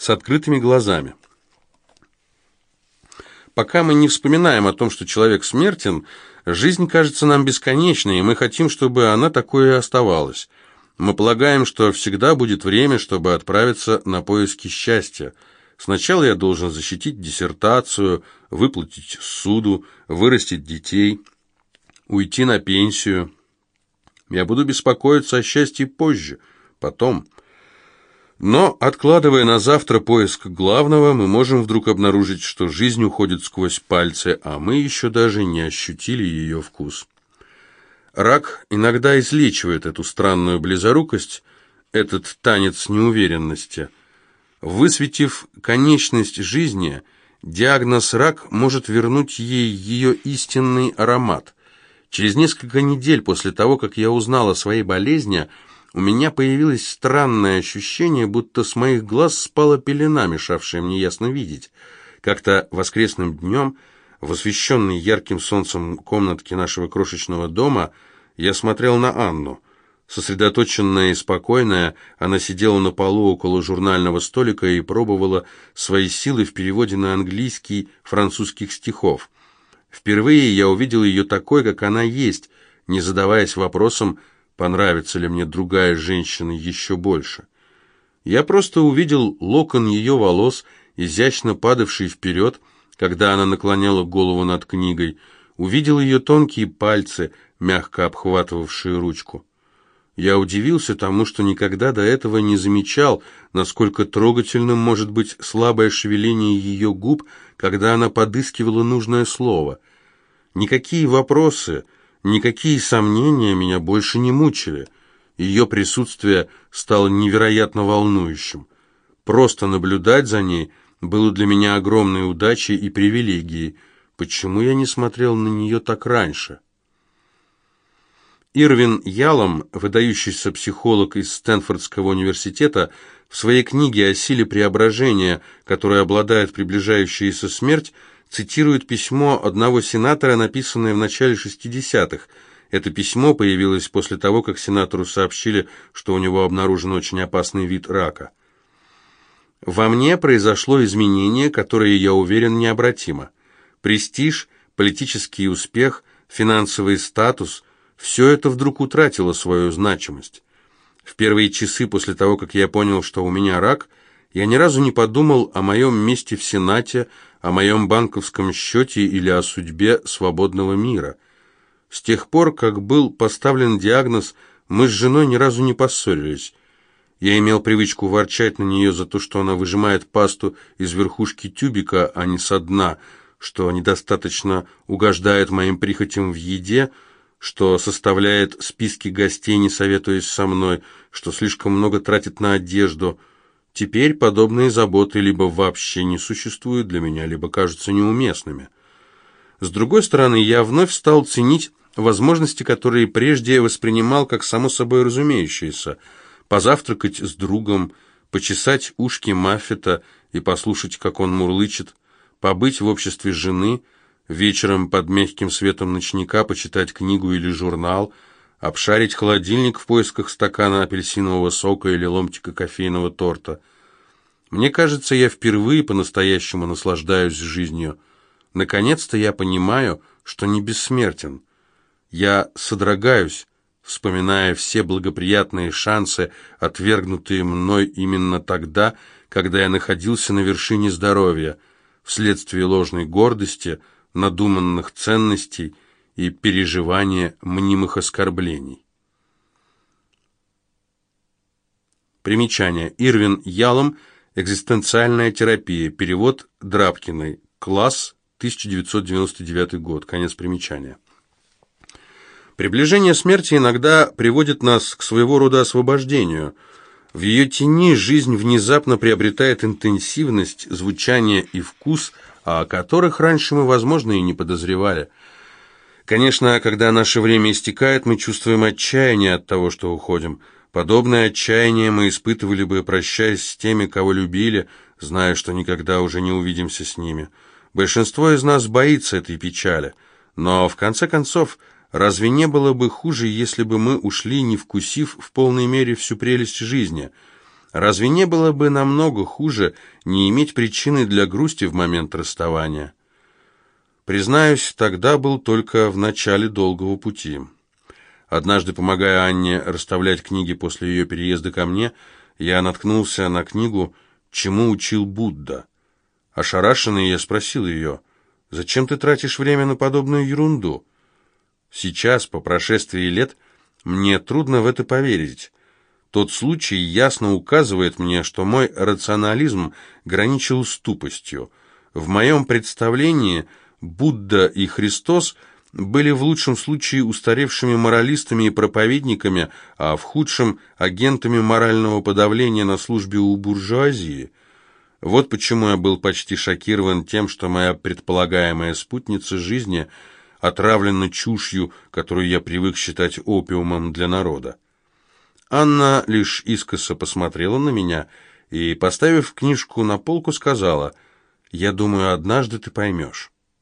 с открытыми глазами. Пока мы не вспоминаем о том, что человек смертен, жизнь кажется нам бесконечной, и мы хотим, чтобы она такой и оставалась. Мы полагаем, что всегда будет время, чтобы отправиться на поиски счастья. Сначала я должен защитить диссертацию, выплатить суду, вырастить детей, уйти на пенсию. Я буду беспокоиться о счастье позже, потом. Но, откладывая на завтра поиск главного, мы можем вдруг обнаружить, что жизнь уходит сквозь пальцы, а мы еще даже не ощутили ее вкус. Рак иногда излечивает эту странную близорукость, этот танец неуверенности. Высветив конечность жизни, диагноз «рак» может вернуть ей ее истинный аромат. Через несколько недель после того, как я узнал о своей болезни – у меня появилось странное ощущение, будто с моих глаз спала пелена, мешавшая мне ясно видеть. Как-то воскресным днем, в освещенной ярким солнцем комнатке нашего крошечного дома, я смотрел на Анну. Сосредоточенная и спокойная, она сидела на полу около журнального столика и пробовала свои силы в переводе на английский французских стихов. Впервые я увидел ее такой, как она есть, не задаваясь вопросом, понравится ли мне другая женщина еще больше. Я просто увидел локон ее волос, изящно падавший вперед, когда она наклоняла голову над книгой, увидел ее тонкие пальцы, мягко обхватывавшие ручку. Я удивился тому, что никогда до этого не замечал, насколько трогательным может быть слабое шевеление ее губ, когда она подыскивала нужное слово. Никакие вопросы — Никакие сомнения меня больше не мучили. Ее присутствие стало невероятно волнующим. Просто наблюдать за ней было для меня огромной удачей и привилегией. Почему я не смотрел на нее так раньше? Ирвин Ялом, выдающийся психолог из Стэнфордского университета, в своей книге о силе преображения, которая обладает приближающаяся смерть, цитирует письмо одного сенатора, написанное в начале 60-х. Это письмо появилось после того, как сенатору сообщили, что у него обнаружен очень опасный вид рака. «Во мне произошло изменение, которое, я уверен, необратимо. Престиж, политический успех, финансовый статус – все это вдруг утратило свою значимость. В первые часы после того, как я понял, что у меня рак, я ни разу не подумал о моем месте в Сенате, о моем банковском счете или о судьбе свободного мира. С тех пор, как был поставлен диагноз, мы с женой ни разу не поссорились. Я имел привычку ворчать на нее за то, что она выжимает пасту из верхушки тюбика, а не со дна, что недостаточно угождает моим прихотям в еде, что составляет списки гостей, не советуясь со мной, что слишком много тратит на одежду – Теперь подобные заботы либо вообще не существуют для меня, либо кажутся неуместными. С другой стороны, я вновь стал ценить возможности, которые прежде воспринимал как само собой разумеющиеся. Позавтракать с другом, почесать ушки Маффета и послушать, как он мурлычет, побыть в обществе жены, вечером под мягким светом ночника почитать книгу или журнал – обшарить холодильник в поисках стакана апельсинового сока или ломтика кофейного торта. Мне кажется, я впервые по-настоящему наслаждаюсь жизнью. Наконец-то я понимаю, что не бессмертен. Я содрогаюсь, вспоминая все благоприятные шансы, отвергнутые мной именно тогда, когда я находился на вершине здоровья, вследствие ложной гордости, надуманных ценностей – и переживания мнимых оскорблений. Примечание. Ирвин Ялом. Экзистенциальная терапия. Перевод Драбкиной. Класс. 1999 год. Конец примечания. Приближение смерти иногда приводит нас к своего рода освобождению. В ее тени жизнь внезапно приобретает интенсивность, звучание и вкус, о которых раньше мы, возможно, и не подозревали – Конечно, когда наше время истекает, мы чувствуем отчаяние от того, что уходим. Подобное отчаяние мы испытывали бы, прощаясь с теми, кого любили, зная, что никогда уже не увидимся с ними. Большинство из нас боится этой печали. Но, в конце концов, разве не было бы хуже, если бы мы ушли, не вкусив в полной мере всю прелесть жизни? Разве не было бы намного хуже не иметь причины для грусти в момент расставания? Признаюсь, тогда был только в начале долгого пути. Однажды, помогая Анне расставлять книги после ее переезда ко мне, я наткнулся на книгу «Чему учил Будда?». Ошарашенный я спросил ее, «Зачем ты тратишь время на подобную ерунду?» Сейчас, по прошествии лет, мне трудно в это поверить. Тот случай ясно указывает мне, что мой рационализм граничил с тупостью. В моем представлении Будда и Христос были в лучшем случае устаревшими моралистами и проповедниками, а в худшем – агентами морального подавления на службе у буржуазии. Вот почему я был почти шокирован тем, что моя предполагаемая спутница жизни отравлена чушью, которую я привык считать опиумом для народа. Анна лишь искоса посмотрела на меня и, поставив книжку на полку, сказала, «Я думаю, однажды ты поймешь».